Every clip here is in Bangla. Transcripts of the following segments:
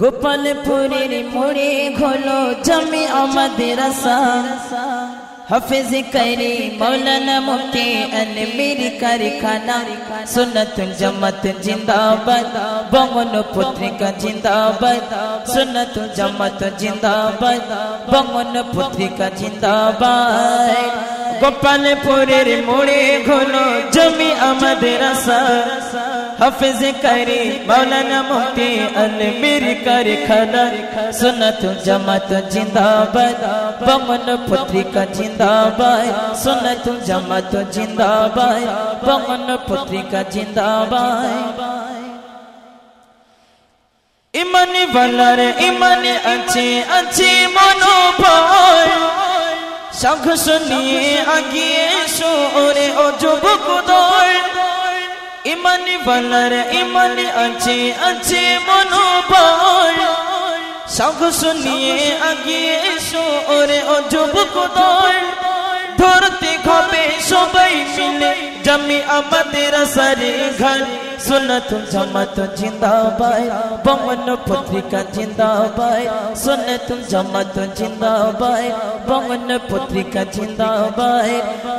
গোপালপুরের মোড়ে ঘোলো জমি আমাদের আশা হাফিজ করি মৌলানা মুফতি আলমীর কারখানা সুন্নতুল জামাত জিন্দাবাদ বঙ্গন পত্রিকা জিন্দাবাদ সুন্নতুল জামাত জিন্দাবাদ বঙ্গন পত্রিকা জিন্দাবাদ গোপালপুরের মোড়ে ঘোলো জমি আমাদের আশা। হাফিজ করি মৌলানা মুফতি আলমীর কারখানা। সুন্নতুল জামাত জিন্দাবাদ বঙ্গন পত্রিকা জিন্দাবাদ। সুন্নতুল জামাত জিন্দাবাদ বঙ্গন পত্রিকা জিন্দাবাদ। ইমানি বলার ইমানি আছে আছে মনোবল। সাহস নিয়ে আগিয়ে সোরে ও যুবক দল। ইমানি বলার ইমানি আছে আছে মনোবল। সাহস নিয়ে আগিয়ে সোরে ও যুবক দল। ধরতে হবে সবাই মিলে, জমি আমাদের সারে ঘর सुन तुम जमत तो ज़िंदा बाय बमन पुत्रिका ज़िंदा बाय सुन तुम जमत तो ज़िंदा बाय बमन पुत्रिका ज़िंदा बाय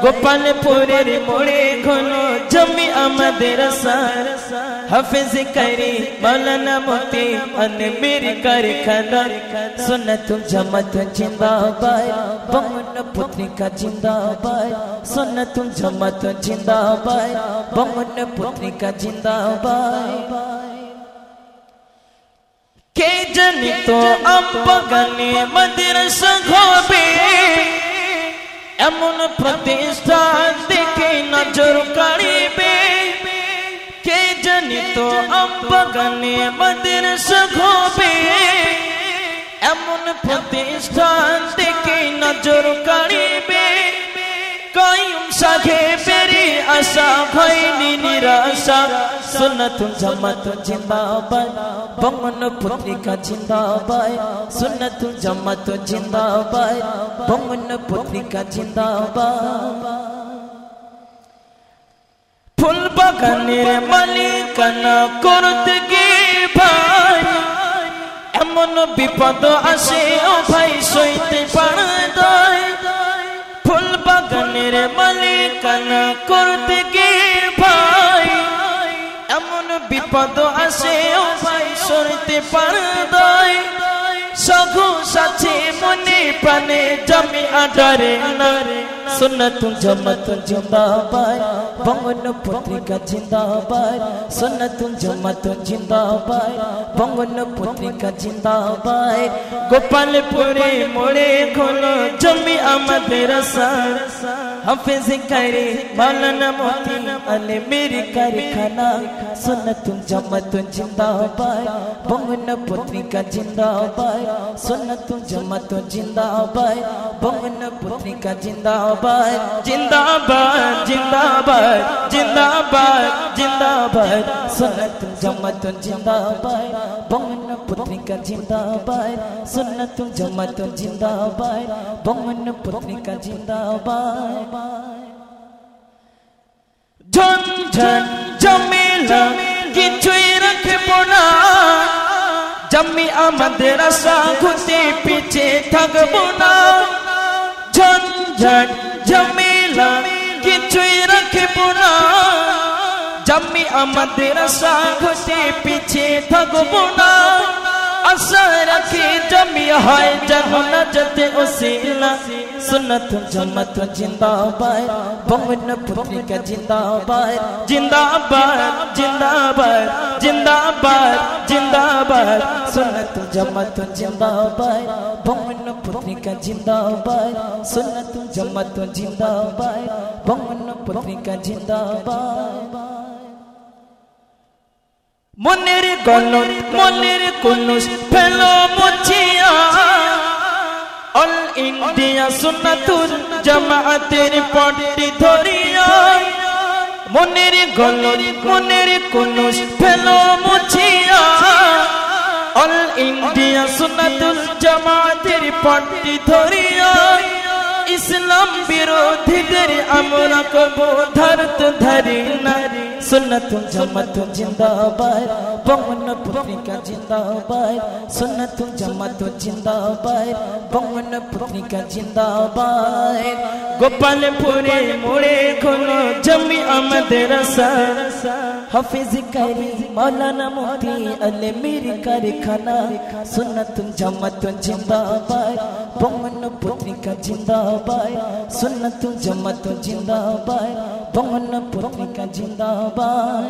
गोपालपुर मोड़े घनो जमी अमद सार গোপালপুরের মোড়ে ঘনো জমি আমাদের সার হাফিজ করি মৌলানা মুফতি আনমির কারখানা সুনত জামাত জিন্দাবাদ বঙ্গন পত্রিকা জিন্দাবাদ সুনত জামাত জিন্দাবাদ বঙ্গন পত্রিকা জিন্দাবাদ কে জানি তো আম্পাগানে মাদ্রাসা ঘবে এমন প্রতিষ্ঠান আম্পাগানে মাদ্রাসা ঘবে এমন প্রতিষ্ঠান দেখে নজর কাড়িবে কায়ুম সাঘে বেরি আশা ভয়নি নিরাশা সুন্নত জামাত জিন্দাবাদ বঙ্গন পত্রিকা জিন্দাবাদ সুন্নত জামাত জিন্দাবাদ বঙ্গন পত্রিকা জিন্দাবাদ ফুল বাগানের মালিকানা করতে গিয়ে ভাই, এমন বিপদ আসে, ও ভাই, সইতে পারে ফুল বাগানের মালিকানা করতে গিয়ে ভাই, এমন বিপদ আসে, ও ভাই সরতে পারদয় सगु साथी मुनी पने जमी अडरे नरे सुन तू जमत जिंदा बाय बंगन पुत्र का जिंदा बाय सुन तू जमत जिंदा बाय बंगन पुत्र का जिंदा बाय गोपालपुरी मोड़े खोलो जमी आमदे रसा हफिज करे, मौलाना मोती, अले मेरी कारखाना सुन तुम जम तुम जिंदाबाद, बंगन पुत्री का जिंदाबाद। सुन तुम जम तुम जिंदाबाद, बंगन पुत्री का जिंदाबाद। जिंदाबाद जिंदाबाद। জিন্দাবাদ জিন্দাবাদ জিন্দাবাদ জিন্দাবাদ সুন্নত জামাত জিন্দাবাদ বঙ্গন পত্রিকা জিন্দাবাদ সুন্নত জামাত জিন্দাবাদ বঙ্গন পত্রিকা জিন্দাবাদ ঝনঝন জমিলা কিছুই রাখব না জমি আমাদের আশা ঘুরতে পিছে থাকবো না ঝনঝন জমিলা কিছুই রাখব না। জমি আমাদের আশা পিছিয়ে পিছে থাকব না। सुनत जिंदाबाद जमत जिंदाबाद जिंदाबाद। सुनत जमत মনের গলন, মনের কুনুস ফেলো অল ইন্ডিয়া সুন্নাতুল জামাতের পট্টি ধরিয়া। মনের গলন, মনের কুনুস ফেলো মুছিয়া। অল ইন্ডিয়া সুন্নাতুল জামাতের পট্টি ধরিয়া। ইসলাম বিরোধীদের আমরা কবো ধরত ধরি না। सुन्नत जमत जिंदाबाद। पवन पुत्री का जिंदाबाद। सुन्नत जमत जिंदाबाद। पवन पुत्री का जिंदाबाद। गोपालपुरे मोड़े खोलो जमी अमद रसा। হাফিজ করি মৌলানা মুফতি আলে মির কারখানা সুন্নত জামাত জিন্দাবাদ বঙ্গন পত্রিকা জিন্দাবাদ সুন্নত জামাত জিন্দাবাদ বঙ্গন পত্রিকা জিন্দাবাদ।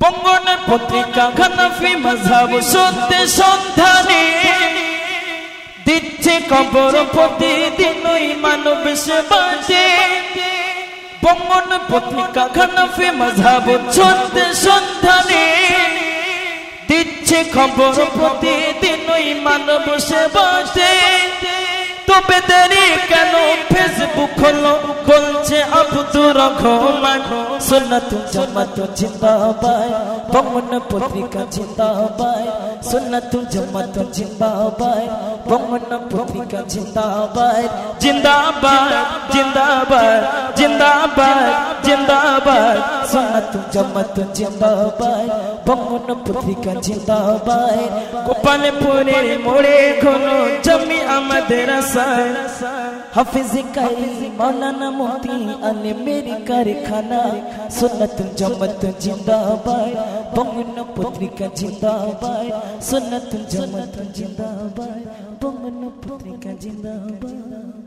বঙ্গন পত্রিকা খনফি মজাব শুনতে সন্ধানে। দিচ্ছে কবর প্রতিদিন মানব সে বাঁচে বঙ্গন পত্রিকা খানাফে মজাব ছন্দে সন্ধানে। দিচ্ছে খবর প্রতিদিন ওই মানব সেবাতে। তবে দেরি কেন ফেসবুক খোলো? বলছে আব্দুর রহমান সুন্নাত জামাত জিন্দাবাদ পবন পত্রিকা জিন্দাবাদ সুন্নাত জামাত জিন্দাবাদ পবন পত্রিকা জিন্দাবাদ। জিন্দাবাদ জিন্দাবাদ জিন্দাবাদ। জিন্দাবাদ সুন্নাত জামাত জিন্দাবাদ পবন পত্রিকা জিন্দাবাদ। গোপালপুরের মোড়ে কোনো জমি আমাদের আসায় হাফিজ কাই মৌলানা মুফতি আলে মেরি কারখানা। সুন্নত জমত জিন্দাবাদ, বঙ্গন পত্রিকা জিন্দাবাদ। সুন্নত জমত জিন্দাবাদ, বঙ্গন পত্রিকা জিন্দাবাদ।